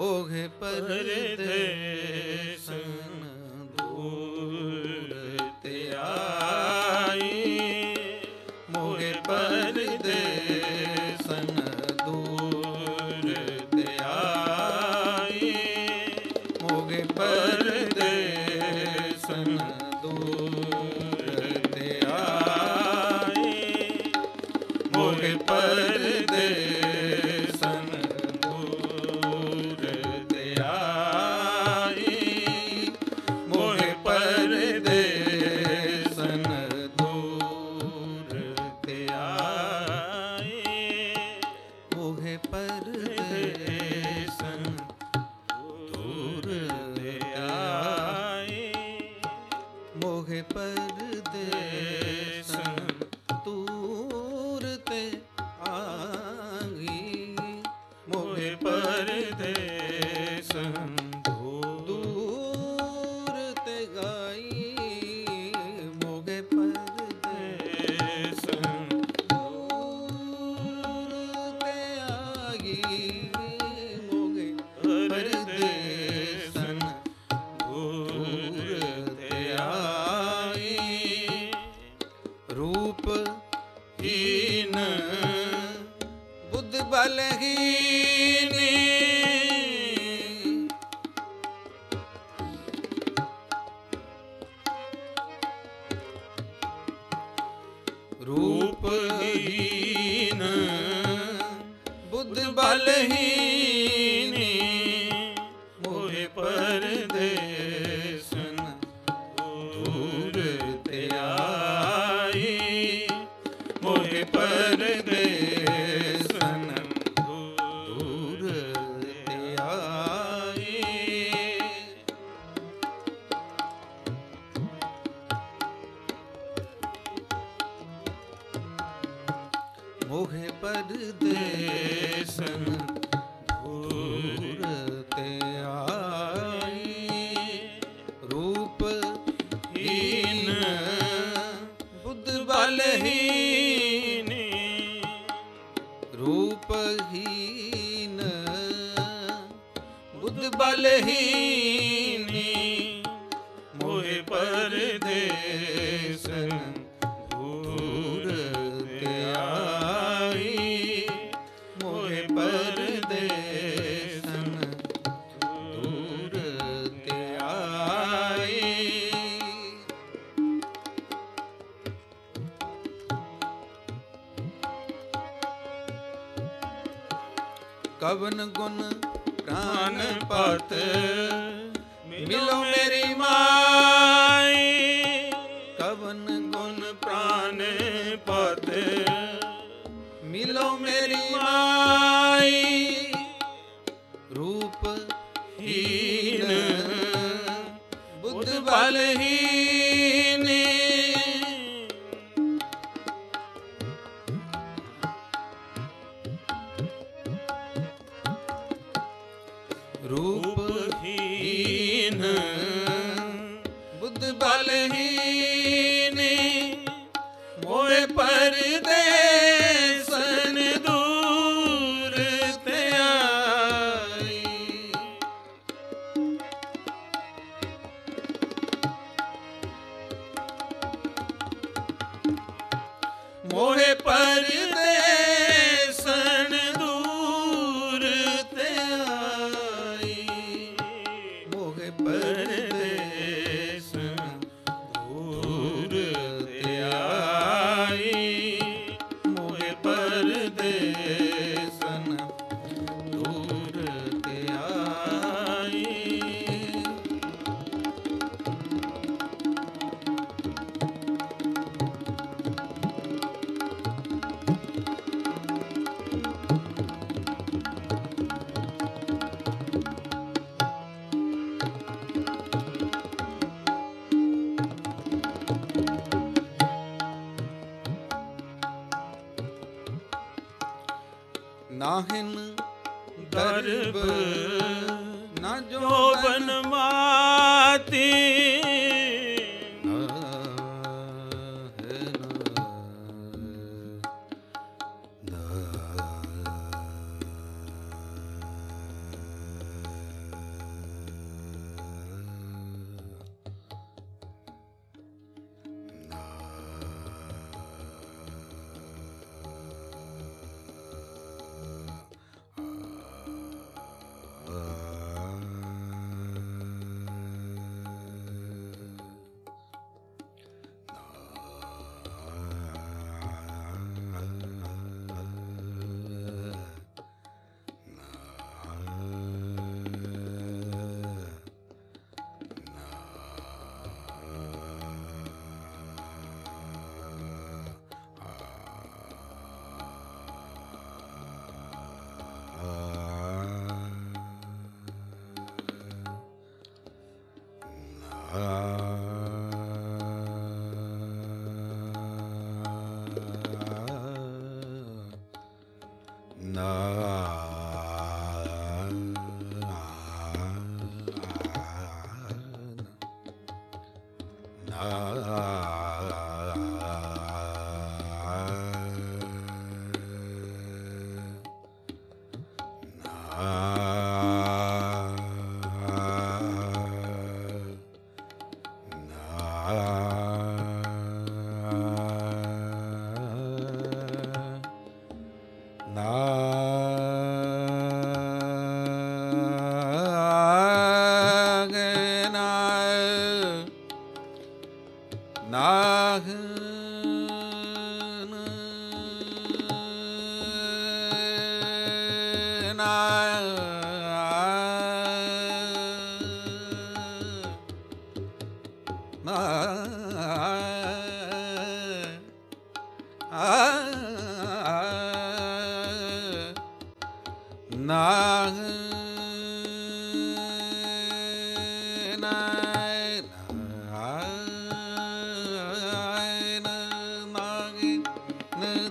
ओघे पर दे ਰੂਪਹੀਨ ਬੁੱਧ ਬਲਹੀਨ ਕਾਲਹੀਨੀ ਰੂਪਹੀਨ ਬੁੱਧ ਬਲਹੀਨ मिलो में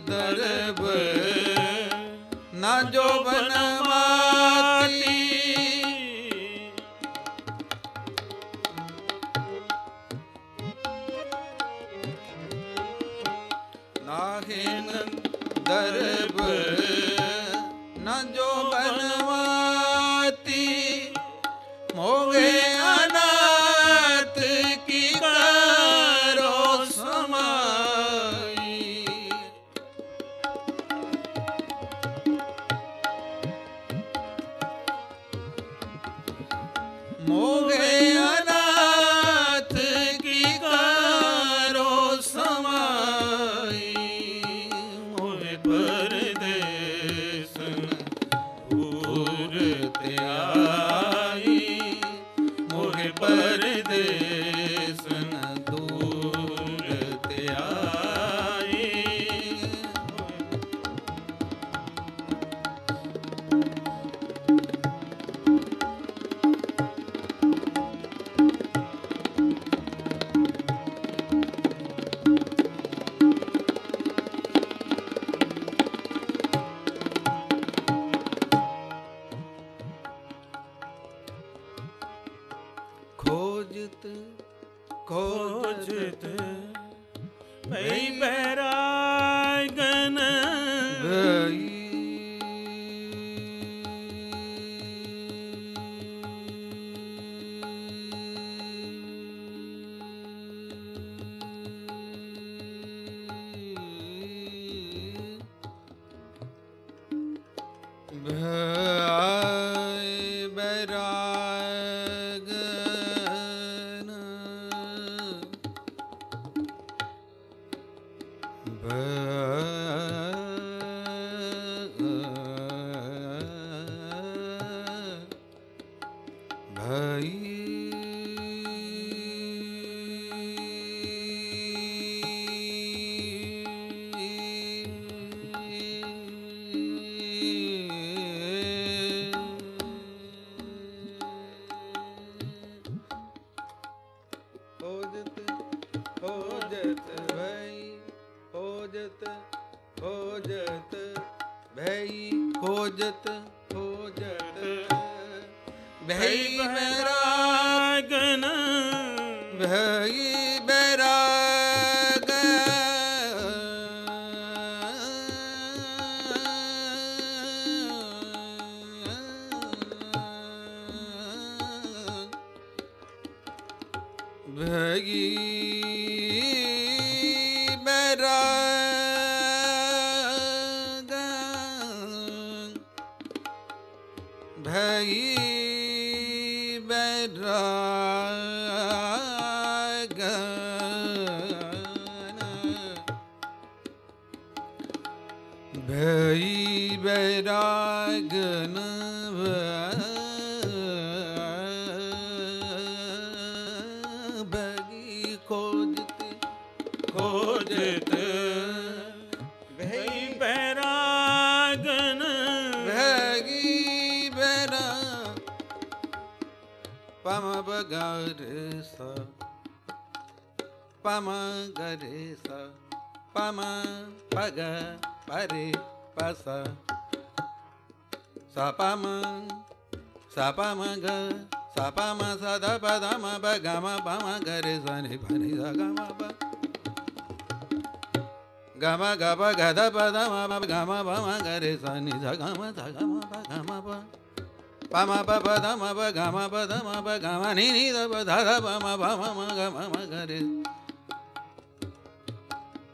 ਦਰਬ ਨਾ ਜੋ ਭਈ ਹੋਜਤ ਹੋਜਤ ਭਈ ਮੇਰਾ ਬੈਰਾਗਨ ਭਈ ਬੈਰਾਗਨ ਭਈ ਖੋਜਤ ਖੋਜਤ ਭਈ ਬੈਰਾਗਨ ਭਈ ਬੈਰਾ pam ba ga re sa pam ga re sa pam ਛਾ ਮਾ ਮੇ ਪਾ ਮਮ ਘਮਾ ਨੀ ਪ ਘ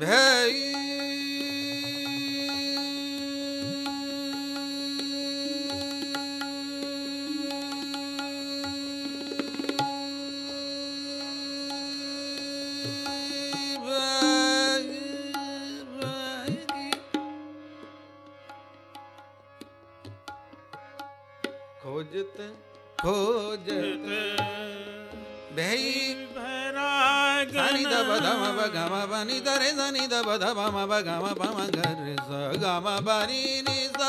ਭਈ ಗ ಬಧ ಮ ಗ ಮ ಪ ಮ ಗ ರಿ ಸ ಗ ಮ ಬ ನಿ ನಿ ಸ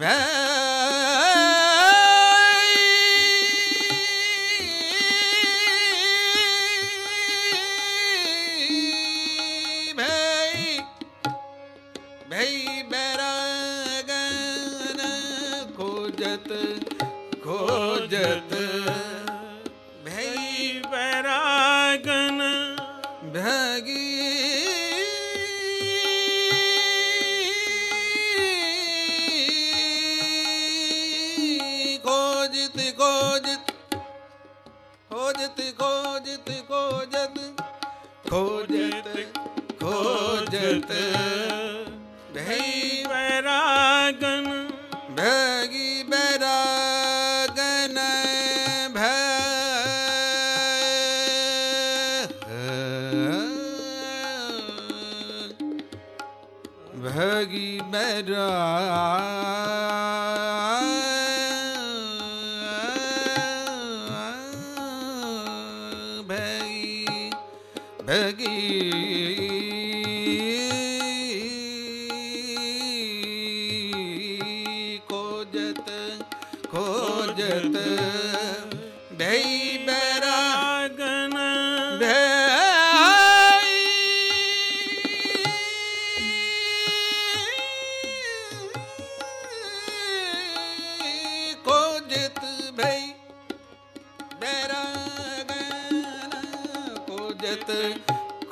Bye. ਭੈ ਵੈਰਾਗਨ ਭੈ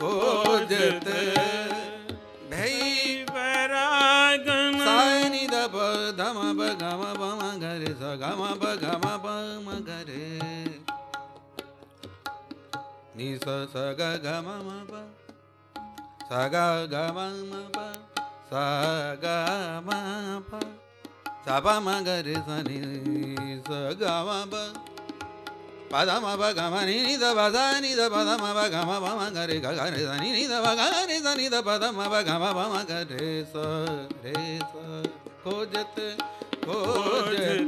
खोजत भई परागन सानि दप धम ब गम बम घर स गम ब गम बम घर नि स स ग गम म ब स ग गम म ब स ग म प स प म घर स नि स ग म ब பதமபகம நித பத நித பதமபகம பம கரி கரி தனி நித பகரி தனித பதமபகம பம கரி சே கோஜத் கோஜத்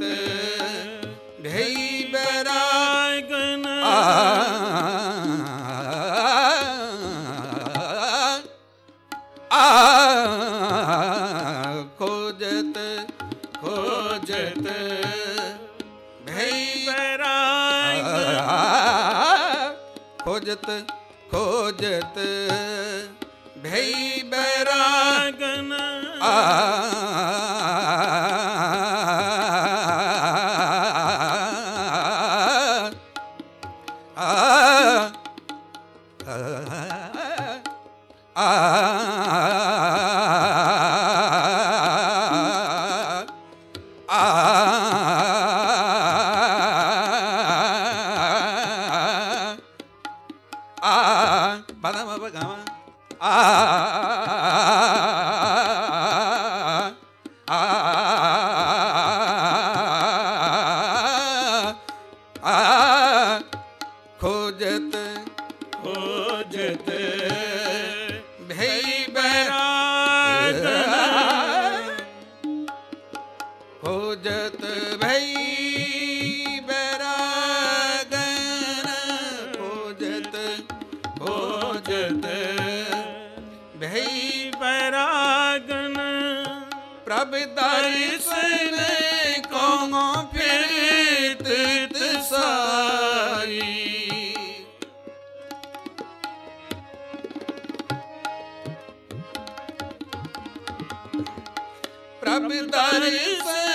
Capitães.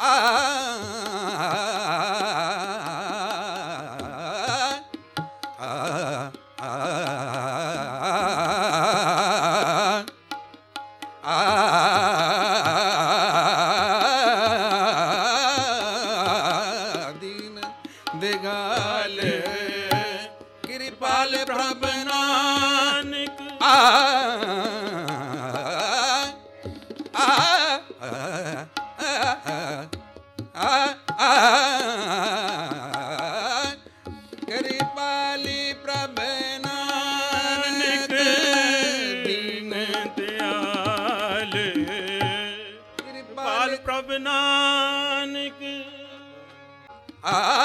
哎哎哎 ah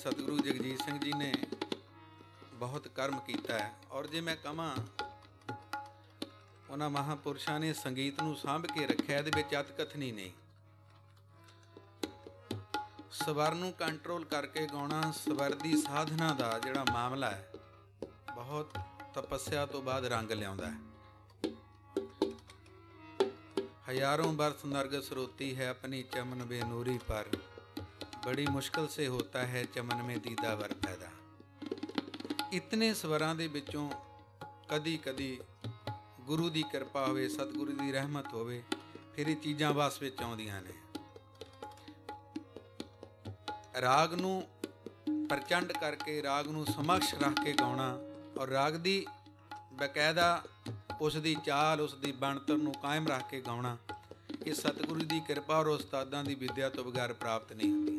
ਸਤਿਗੁਰੂ ਜਗਜੀਤ ਸਿੰਘ ਜੀ ਨੇ ਬਹੁਤ ਕਰਮ ਕੀਤਾ ਹੈ। ਔਰ ਜੇ ਮੈਂ ਕਹਾਂ, ਉਹਨਾਂ ਮਹਾਪੁਰਸ਼ਾਂ ਨੇ ਸੰਗੀਤ ਨੂੰ ਸਾਂਭ ਕੇ ਰੱਖਿਆ, ਇਹਦੇ ਵਿੱਚ ਅਤਕਥਨੀ ਨਹੀਂ। ਸਵਰ ਨੂੰ ਕੰਟਰੋਲ ਕਰਕੇ ਗਾਉਣਾ ਸਵਰ ਦੀ ਸਾਧਨਾ ਦਾ ਜਿਹੜਾ ਮਾਮਲਾ ਹੈ, ਬਹੁਤ ਤਪੱਸਿਆ ਤੋਂ ਬਾਅਦ ਰੰਗ ਲਿਆਉਂਦਾ ਹੈ। ਹਜ਼ਾਰੋਂ ਬਰਸ ਨਰਗਸ ਰੋਤੀ ਹੈ ਆਪਣੀ ਚਮਨ ਬੇਨੂਰੀ ਪਰ। बड़ी मुश्किल से होता है चमन में दीदावर पैदा ਇਤਨੇ ਸਵਰਾਂ ਦੇ ਵਿੱਚੋਂ ਕਦੀ ਕਦੀ ਗੁਰੂ ਦੀ ਕਿਰਪਾ ਹੋਵੇ ਸਤਿਗੁਰੂ ਦੀ ਰਹਿਮਤ ਹੋਵੇ ਫਿਰ ਇਹ ਚੀਜ਼ਾਂ ਵਾਸ ਵਿੱਚ ਆਉਂਦੀਆਂ ਨੇ ਰਾਗ ਨੂੰ ਪ੍ਰਚੰਡ ਕਰਕੇ ਰਾਗ ਨੂੰ ਸਮਕਸ਼ ਰੱਖ ਕੇ ਗਾਉਣਾ ਔਰ ਰਾਗ ਦੀ ਬਕਾਇਦਾ ਉਸ ਦੀ ਚਾਲ ਉਸ ਦੀ ਬਣਤਰ ਨੂੰ ਕਾਇਮ ਰੱਖ ਕੇ ਗਾਉਣਾ ਇਹ ਸਤਿਗੁਰੂ ਦੀ ਕਿਰਪਾ ਔਰ ਉਸਤਾਦਾਂ ਦੀ ਵਿਦਿਆ ਤੋਂ ਬਗੈਰ ਪ੍ਰਾਪਤ ਨਹੀਂ ਹੁੰਦੀਆਂ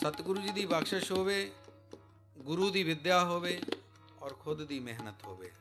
ਸਤਿਗੁਰੂ ਜੀ ਦੀ ਬਖਸ਼ਿਸ਼ ਹੋਵੇ ਗੁਰੂ ਦੀ ਵਿੱਦਿਆ ਹੋਵੇ ਔਰ ਖੁਦ ਦੀ ਮਿਹਨਤ ਹੋਵੇ।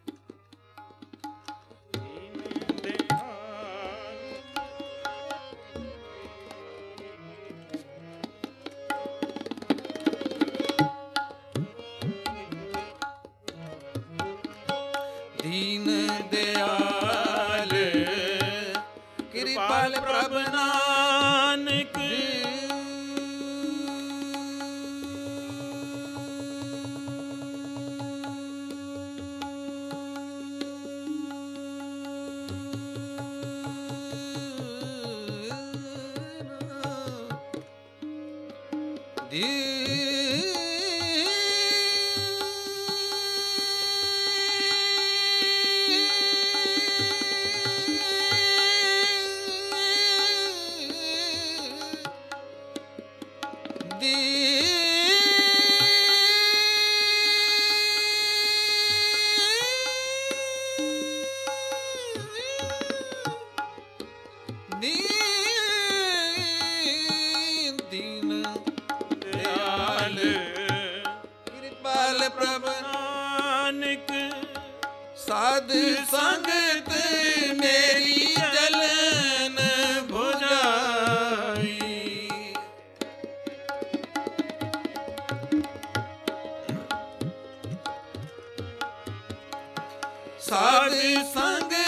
ਸਾਧ ਸੰਗਤ